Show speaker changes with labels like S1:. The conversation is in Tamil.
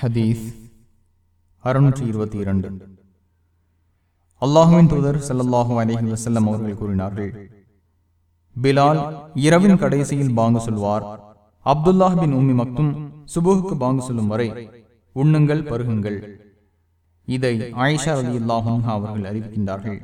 S1: ஹதீஸ் அறுநூற்றி இருபத்தி இரண்டு. அல்லாஹுவின் தூதர் செல்லல்லாஹு அலைஹி வசல்லம் அவர்கள் கூறினார்கள். பிலால் இரவின் கடைசியில் பாங்கு சொல்வார் அப்துல்லாஹ் பின் உம்மி மக்தும் சுபுகுக்கு பாங்கு சொல்லும் வரை உண்ணுங்கள் பருகுங்கள். இதை ஆயிஷா அலி அல்லாஹா அவர்கள் அறிவிக்கின்றார்கள்.